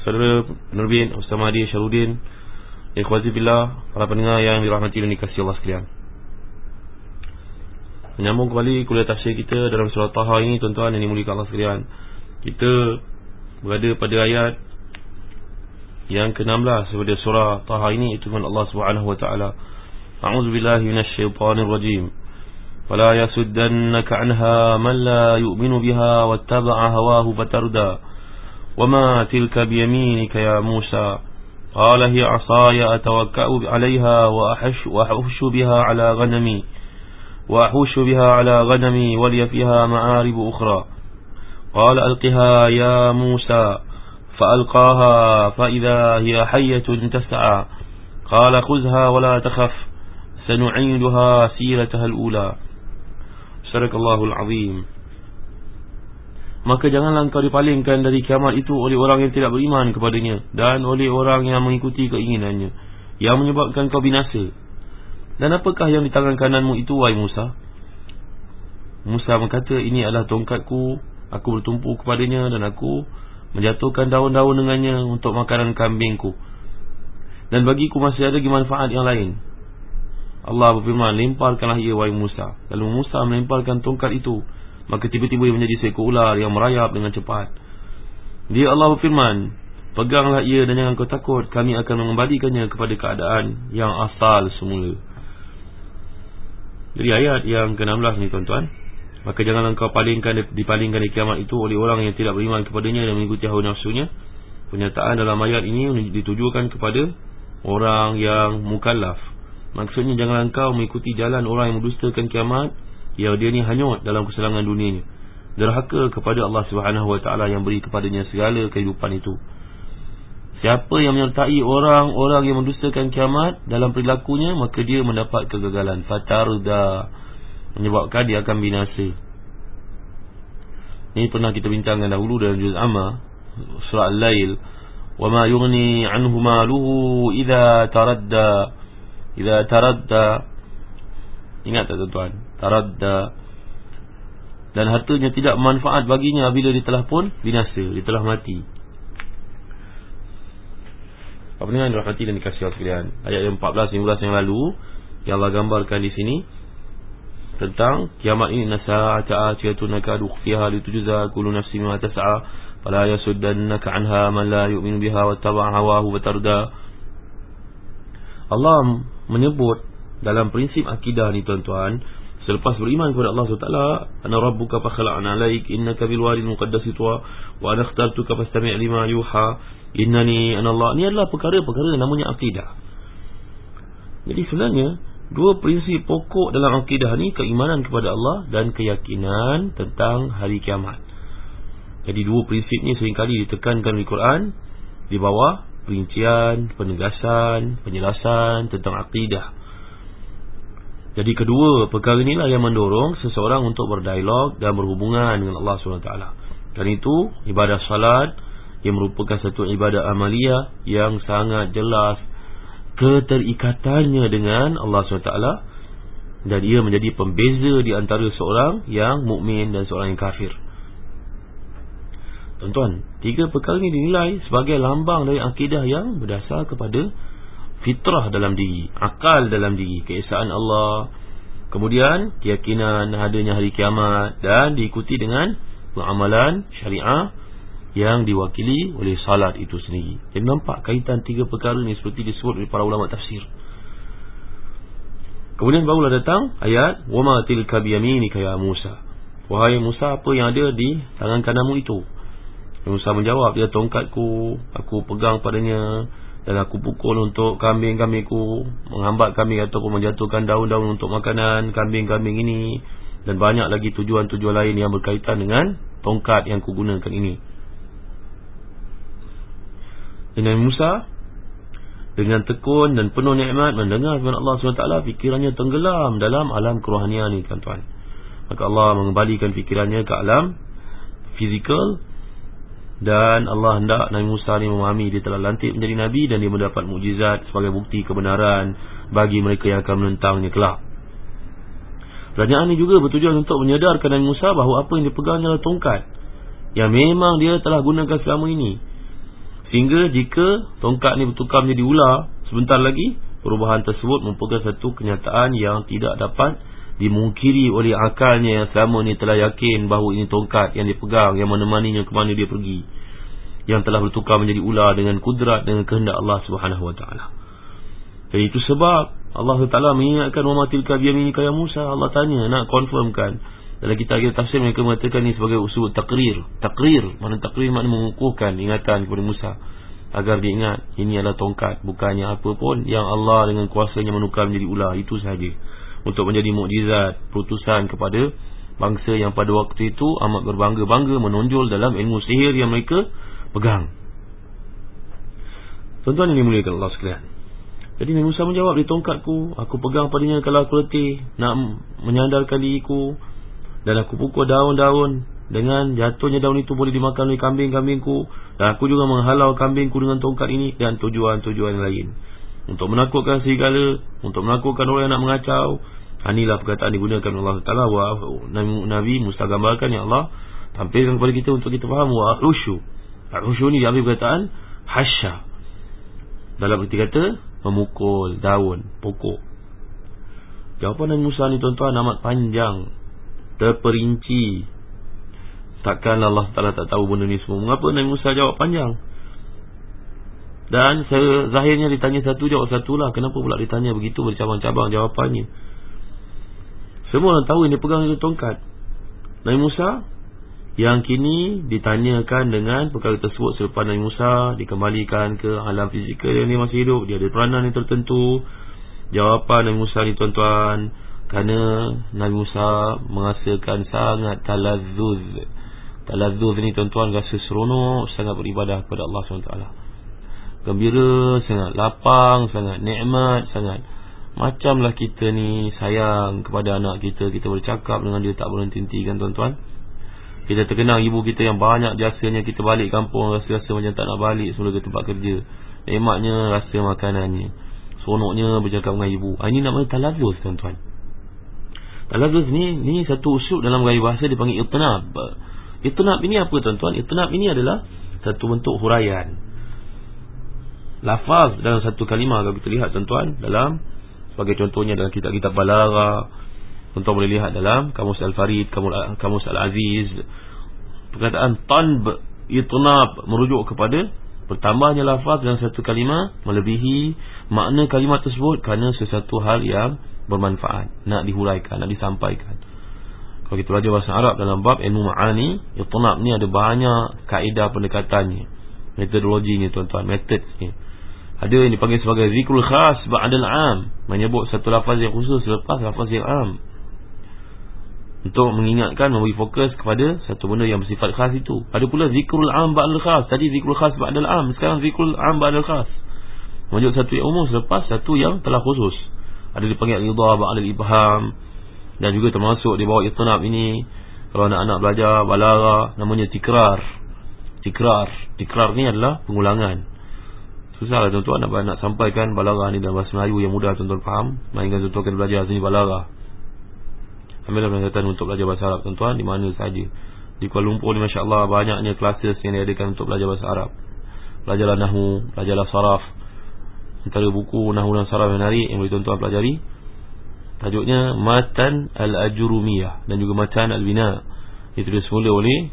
Saudara Nurbin, Ustaz Mahdi, Syarudin Ikhwazi Billah Para pendengar yang dirahmati dan dikasih Allah sekalian. Menyambung kembali kuliah tafsir kita dalam surah Taha ini Tuan-tuan yang dimulikan Allah sekalian. Kita berada pada ayat Yang ke-16 daripada surah Taha ini Itu dengan Allah SWT A'udzubillahi minasyaitanirrajim Fala yasuddannaka anha man la yu'minu biha Wattaba'a hawahu fatarda وما تلك بيمينك يا موسى؟ قال هي عصاي أتوكأ عليها وأحش, وأحش بها على غنمي. وأحوش بها على غنمي ولي فيها معارب أخرى. قال ألقها يا موسى. فألقاها فإذا هي حية تسعى قال خذها ولا تخف. سنعيدها سيرتها الأولى. سرك الله العظيم. Maka janganlah engkau dipalingkan dari kiamat itu oleh orang yang tidak beriman kepadanya Dan oleh orang yang mengikuti keinginannya Yang menyebabkan kau binasa. Dan apakah yang di tangan kananmu itu, wahai Musa? Musa berkata, ini adalah tongkatku. Aku bertumpu kepadanya dan aku Menjatuhkan daun-daun dengannya untuk makanan kambingku. Dan bagiku masih ada manfaat yang lain. Allah berfirman, lemparkanlah ia, wahai Musa. Lalu Musa melemparkan tongkat itu Maka tiba-tiba ia menjadi seekor ular yang merayap dengan cepat. Dia Allah berfirman Peganglah ia dan jangan kau takut. Kami akan mengembalikannya kepada keadaan yang asal semula. Jadi ayat yang ke-16 ni tuan-tuan. Maka janganlah kau palingkan dipalingkan di kiamat itu oleh orang yang tidak beriman kepadanya dan mengikuti hawa nafsunya. Pernyataan dalam ayat ini ditujukan kepada orang yang mukallaf. Maksudnya janganlah kau mengikuti jalan orang yang mendustakan kiamat yang dia ni hanyut dalam keselangan dunianya. Derhaka kepada Allah Subhanahu wa taala yang beri kepadanya segala kehidupan itu. Siapa yang menyertai orang-orang yang mendustakan kiamat dalam perilakunya maka dia mendapat kegagalan. Fatarda menyebabkan dia akan binasa. Ini pernah kita bincangkan dahulu dalam juz amma surah al-lail. Wa ma yughni anhu maluhu idza taradda idza taradda. Ingat tak tuan-tuan? Taradda dan hartanya tidak manfaat baginya bila dia telah pun binasa, dia telah mati. Apa dengan rahmati dan dikasih Allah sekalian? Ayat yang 14 15 yang lalu yang Allah gambarkan di sini tentang kiamat ini nasa'ata atiyatun nakadu fiha litujza kullu nafsin ma tas'a fala yasuddannaka 'anha man la yu'minu biha wa tabi'a hawahu fatarda Allah menyebut dalam prinsip akidah ni tuan-tuan Selepas beriman kepada Allah SWT Ana rabbuka fakhala'ana alaik Innaka bilwari muqaddas itwa Wa ana khtartuka fastami' lima yuha Innani anallah Ini adalah perkara-perkara namanya akidah. Jadi sebenarnya Dua prinsip pokok dalam akidah ni Keimanan kepada Allah Dan keyakinan tentang hari kiamat. Jadi dua prinsip ni seringkali ditekankan di Quran Di bawah Perincian, penegasan, penjelasan tentang akidah jadi kedua perkara inilah yang mendorong seseorang untuk berdialog dan berhubungan dengan Allah SWT Dan itu ibadah salat yang merupakan satu ibadah amalia yang sangat jelas keterikatannya dengan Allah SWT Dan ia menjadi pembeza di antara seorang yang mukmin dan seorang yang kafir. Tuan-tuan, tiga perkara ini dinilai sebagai lambang dari akidah yang berdasar kepada fitrah dalam diri, akal dalam diri, keesaan Allah, kemudian keyakinan adanya hari kiamat dan diikuti dengan amalan syariah yang diwakili oleh salat itu sendiri. Jadi nampak kaitan tiga perkara ni seperti disebut oleh para ulama tafsir. Kemudian barulah datang ayat wama tilka biyaminika ya Musa. Wahai Musa apa yang ada di tangan kananmu itu? Musa menjawab dia tongkatku aku pegang padanya dan aku pukul untuk kambing-kambingku menghambat kambing ataupun menjatuhkan daun-daun untuk makanan kambing-kambing ini. Dan banyak lagi tujuan-tujuan lain yang berkaitan dengan tongkat yang kugunakan ini. Dengan Musa dengan tekun dan penuh nikmat mendengar firman Allah SWT fikirannya tenggelam dalam alam kerohanian ini tuan-tuan. Maka Allah mengembalikan fikirannya ke alam fizikal dan Allah hendak Nabi Musa ni memahami dia telah lantik menjadi Nabi dan dia mendapat mukjizat sebagai bukti kebenaran bagi mereka yang akan menentangnya kelak. Pertanyaan ini juga bertujuan untuk menyedarkan Nabi Musa bahawa apa yang dipegangnya adalah tongkat yang memang dia telah gunakan selama ini. Sehingga jika tongkat ini bertukar menjadi ular sebentar lagi, perubahan tersebut mempunyai satu kenyataan yang tidak dapat dimungkiri oleh akalnya yang selama ni telah yakin bahawa ini tongkat yang dipegang yang menemaninya ke mana dia pergi yang telah bertukar menjadi ular dengan kudrat dengan kehendak Allah Subhanahu wa taala. Dan itu sebab Allah Taala mengingatkan wa matil kabiyamini kaya Musa? Allah tanya nak confirmkan? Dalam kitab kita tafsir mereka mengatakan ini sebagai usul takrir takrir mana takrir makna mengukuhkan ingatan kepada Musa agar dia ingat ini adalah tongkat bukannya apa pun yang Allah dengan kuasanya menukar menjadi ular. Itu sahaja untuk menjadi mukjizat putusan kepada bangsa yang pada waktu itu amat berbangga-bangga menonjol dalam ilmu sihir yang mereka pegang. Tuan-tuan ini muliakan Allah sekalian. Jadi Nabi Musa menjawab di tongkatku, aku pegang padanya kalau aku letih nak menyandarkan diriku dan aku pukul daun-daun dengan jatuhnya daun itu boleh dimakan oleh kambing-kambingku dan aku juga menghalau kambingku dengan tongkat ini dan tujuan-tujuan lain untuk menakutkan segala untuk menakutkan orang yang nak mengacau inilah perkataan digunakan Allah Taala. Wa Nabi, Nabi Musa gambarkan ya Allah tampilkan kepada kita untuk kita faham. Wa rusyu rusyu ni diambil perkataan hasya dalam erti kata memukul daun pokok. Jawapan Nabi Musa ni tuan-tuan amat panjang. Terperinci. Takkan Allah Taala tak tahu benda ni semua. Mengapa Nabi Musa jawab panjang dan saya zahirnya ditanya satu jawab satu lah. Kenapa pula ditanya begitu bercabang-cabang jawapannya? Semua orang tahu ini pegang itu tongkat. Nabi Musa Yang kini ditanyakan dengan perkara tersebut Selepas Nabi Musa dikembalikan ke alam fizikal yang dia masih hidup. Dia ada peranan yang tertentu. Jawapan Nabi Musa ni tuan-tuan Kerana Nabi Musa menghasilkan sangat talazuz Talazuz ni tuan-tuan rasa seronok Sangat beribadah kepada Allah SWT gembira sangat lapang sangat nikmat sangat macamlah kita ni sayang kepada anak kita. Kita bercakap dengan dia tak berhenti-henti kan tuan-tuan. Kita terkenang ibu kita yang banyak jasanya kita balik kampung rasa-rasa macam tak nak balik semula ke tempat kerja. Nikmatnya rasa makanannya. Seronoknya bercakap dengan ibu. Ha, ini namanya talazuz tuan-tuan. Talazuz ni ni satu usul dalam gaya bahasa dipanggil itnab. Itnab ini apa tuan-tuan? Itnab ini adalah satu bentuk huraian lafaz dalam satu kalimah kalau kita lihat tuan-tuan dalam sebagai contohnya dalam kitab-kitab balara tuan-tuan boleh lihat dalam kamus al-farid kamus al-aziz. Perkataan tanb itnab merujuk kepada bertambahnya lafaz dalam satu kalimah melebihi makna kalimah tersebut kerana sesuatu hal yang bermanfaat nak dihuraikan nak disampaikan. Kalau kita belajar bahasa Arab dalam bab ilmu ma'ani itnab ni ada banyak kaedah pendekatannya metodologinya tuan-tuan metodnya ada yang dipanggil sebagai zikrul khas ba'dal am, menyebut satu lafaz yang khusus selepas lafaz yang am. Untuk mengingatkan memberi fokus kepada satu benda yang bersifat khas itu. Ada pula zikrul am ba'dal khas. Tadi zikrul khas ba'dal am, sekarang zikrul am ba'dal khas. Menyebut satu yang umum selepas satu yang telah khusus. Ada dipanggil ridha ba'dal ibham dan juga termasuk di bawah itnab ini kalau anak-anak belajar balara namanya tikrar. Tikrar. Tikrar ni adalah pengulangan. Susahlah tuan-tuan nak, nak sampaikan balarah ni dalam bahasa Melayu yang mudah tuan-tuan faham. Mainkan tuan-tuan akan belajar sini balarah Ambillah penyakitkan untuk belajar bahasa Arab tuan-tuan di mana saja Di Kuala Lumpur ni Allah banyaknya classes yang diadakan untuk belajar bahasa Arab. Belajarlah Nahu, belajarlah Saraf. Antara buku Nahu dan Saraf yang menarik yang boleh tuan-tuan pelajari Tajuknya Matan Al-Ajurumiyah dan juga Matan Al-Bina Itu dia semula oleh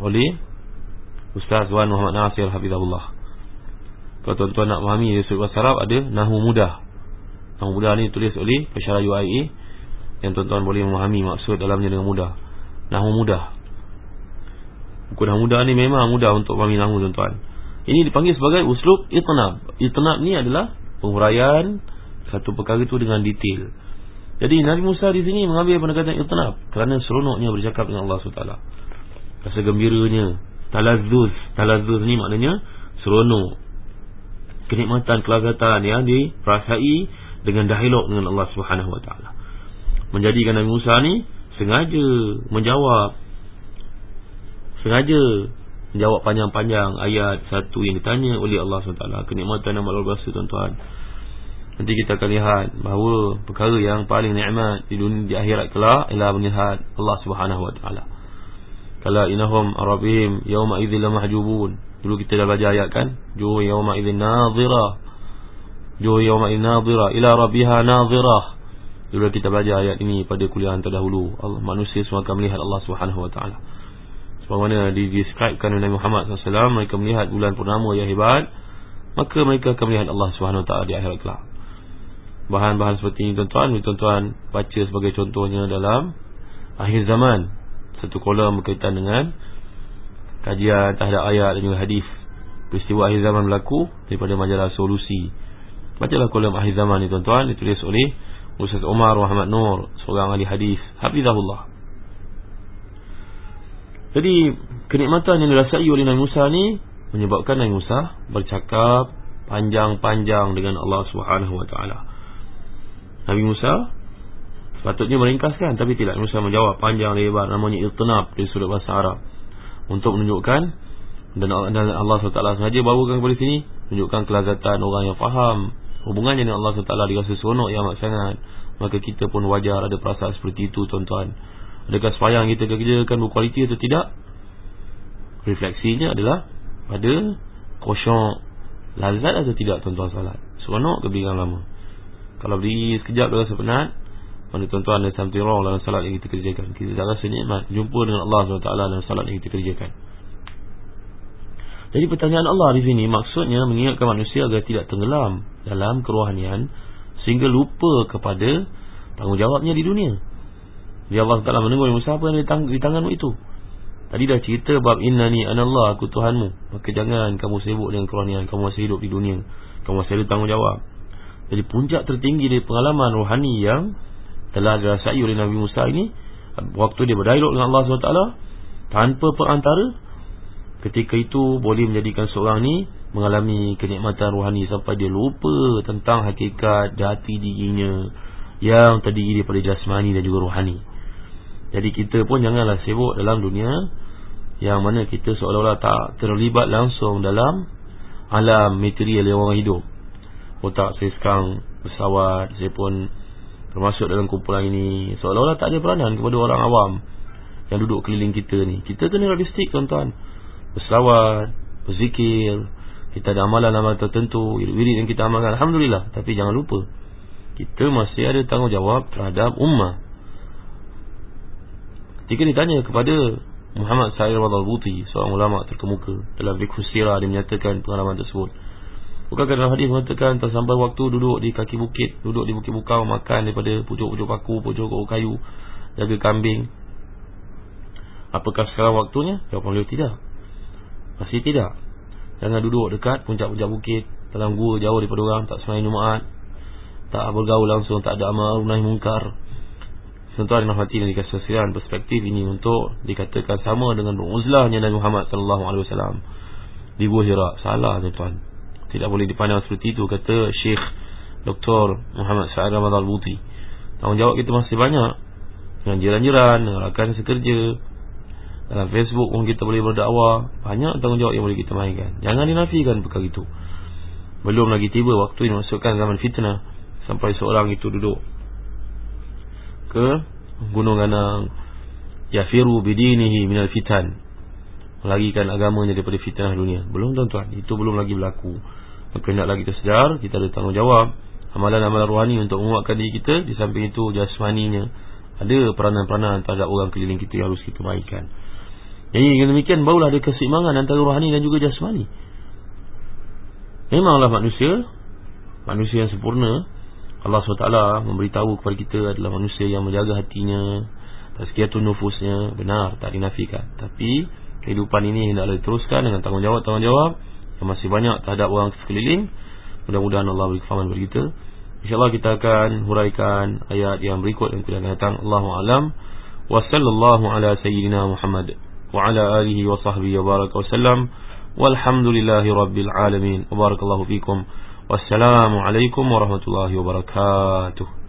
Oleh Ustaz Wan Muhammad Nasir Hafizahullah Kalau tuan-tuan nak memahami Sudut bahasa Arab ada Nahu Mudah. Nahu Mudah ni tulis oleh Pesyarah UIA Yang tuan-tuan boleh memahami maksud dalamnya dengan mudah. Nahu Mudah. Buku Nahu Mudah ni memang mudah untuk memahami Nahu tuan-tuan. Ini dipanggil sebagai uslub itnab Itnab ni adalah Penguraian Satu perkara itu dengan detail. Jadi Nabi Musa di sini mengambil pendekatan itnab Kerana seronoknya bercakap dengan Allah SWT Rasa gembiranya. Talazuz Talazuz ni maknanya Seronok Kenikmatan, kelazatan yang dirasai Dengan dialog dengan Allah Subhanahu Wa Taala. Menjadikan Nabi Musa ni Sengaja menjawab Sengaja Menjawab panjang-panjang ayat Satu yang ditanya oleh Allah SWT Kenikmatan yang luar biasa tuan-tuan Nanti kita akan lihat bahawa Perkara yang paling nikmat di dunia di akhirat kelak Ialah melihat Allah Subhanahu Wa Taala. Kala inahum arabihim yawma idzil mahjubun. Dulu kita dah belajar ayat kan? Ju yawma idzin nadhira. Ju yawma idzin nadhira ila rabbiha nadhira. Dulu kita belajar ayat ini pada kuliah terdahulu. Allah manusia semua akan melihat Allah taala. Sebagaimana di-describekan oleh Nabi Muhammad SAW Mereka melihat bulan purnama yang hebat Maka mereka akan melihat Allah SWT di akhirat kelak Bahan-bahan seperti ini tuan-tuan Tuan-tuan baca sebagai contohnya dalam Akhir zaman satu kolom berkaitan dengan kajian terhadap ayat dan juga hadis. Peristiwa akhir zaman berlaku daripada majalah solusi. Bacalah kolom akhir zaman ni tuan-tuan. Ditulis oleh Ustaz Umar Muhammad Nur seorang ahli hadis. Hafizahullah. Jadi kenikmatan yang dirasai oleh Nabi Musa ni menyebabkan Nabi Musa bercakap panjang-panjang dengan Allah Subhanahu wa taala. Nabi Musa Sepatutnya meringkaskan Tapi tidak. Musa menjawab panjang lebar. Namanya iltinab Dari sudut bahasa Arab Untuk menunjukkan Dan Allah SWT sahaja bawakan kepada sini Menunjukkan kelazatan orang yang faham Hubungannya dengan Allah SWT Dirasa seronok yang amat sangat. Maka kita pun wajar ada perasaan seperti itu tuan-tuan. Adakah sepanjang kita kerjakan berkualiti atau tidak? Refleksinya adalah Pada Kosyok Lazat atau tidak tuan-tuan salat. Seronok ke lama? Kalau berdiri sekejap Rasa penat mana tuan-tuan ada something wrong dalam salat yang kita kerjakan. Kita tak rasa nikmat Jumpa dengan Allah SWT dalam salat yang kita kerjakan. Jadi pertanyaan Allah di sini Maksudnya mengingatkan manusia agar tidak tenggelam Dalam kerohanian Sehingga lupa kepada Tanggungjawabnya di dunia. Jadi Allah SWT menunggu Musa apa yang di tanganmu itu? Tadi dah cerita bab inna ni anallah aku Tuhanmu. Maka jangan kamu sibuk dengan kerohanian Kamu masih hidup di dunia. Kamu masih ada tanggungjawab. Jadi puncak tertinggi dari pengalaman rohani yang telah dirasai oleh Nabi Musa ini waktu dia berdialog dengan Allah SWT tanpa perantara ketika itu boleh menjadikan seorang ni mengalami kenikmatan rohani sampai dia lupa tentang hakikat jati dirinya yang terdiri daripada jasmani dan juga rohani. Jadi kita pun janganlah sibuk dalam dunia yang mana kita seolah-olah tak terlibat langsung dalam alam material yang orang hidup. Otak saya sekarang pesawat saya pun Termasuk dalam kumpulan ini. Seolah-olah tak ada peranan kepada orang awam Yang duduk keliling kita ni. Kita kena realistik tuan-tuan. Berselawat Berzikir. Kita ada amalan-amalan tertentu Wirid yang kita amalkan. Alhamdulillah. Tapi jangan lupa Kita masih ada tanggungjawab terhadap ummah. Ketika ditanya kepada Muhammad Sa'ir Wadal Buti Seorang ulama terkemuka Dalam Bikhu Sirah Dia menyatakan pengalaman tersebut Bukankah dalam hadis mengatakan Tersampai waktu duduk di kaki bukit Duduk di bukit bukau Makan daripada pucuk-pucuk paku Pucuk-pucuk kayu Jaga kambing. Apakah sekarang waktunya? Jawapan beliau tidak. Masih tidak. Jangan duduk dekat puncak-puncak bukit Dalam gua jauh daripada orang Tak semayang Jumaat Tak bergaul langsung Tak ada amal nahi mungkar. Sentuhan yang hati dan dikasih sosial Perspektif ini untuk Dikatakan sama dengan beruzlahnya Nabi Muhammad SAW Di buah hirak Salah tuan-tuan tidak boleh dipandang seperti itu kata Syekh Dr. Muhammad Sa'ad Ahmad Al-Buti tanggungjawab kita masih banyak. Dengan jiran-jiran dengan rakan sekerja dalam Facebook pun kita boleh berdakwah. Banyak tanggungjawab yang boleh kita mainkan. Jangan dinafikan perkara itu. Belum lagi tiba waktu ini masukkan zaman fitnah sampai seorang itu duduk ke gunung ganang yafiru bidinihi minal fitan melagikan agamanya daripada fitnah dunia. Belum tuan-tuan itu belum lagi berlaku. Maka hendaklah kita sedar Kita ada tanggungjawab. Amalan-amalan rohani untuk menguatkan diri kita Di samping itu jasmaninya. Ada peranan-peranan terhadap orang keliling kita Yang harus kita baikkan Jadi dengan demikian barulah ada keseimbangan antara rohani dan juga jasmani. Memanglah manusia manusia yang sempurna Allah SWT memberitahu kepada kita adalah manusia yang menjaga hatinya Tazkiyatun nufusnya. Benar, tak dinafikan. Tapi kehidupan ini hendaklah diteruskan dengan tanggungjawab-tanggungjawab Yang masih banyak terhadap orang sekeliling. Mudah-mudahan Allah beri kefahaman kepada kita. InsyaAllah kita akan huraikan ayat yang berikut yang kita akan datang. Allahu'alam Wa sallallahu ala sayyidina Muhammad Wa ala alihi wa sahbihi wa baraka wa sallam. Walhamdulillahi rabbil alamin. Wa barakallahu fikum. Wassalamualaikum warahmatullahi wabarakatuh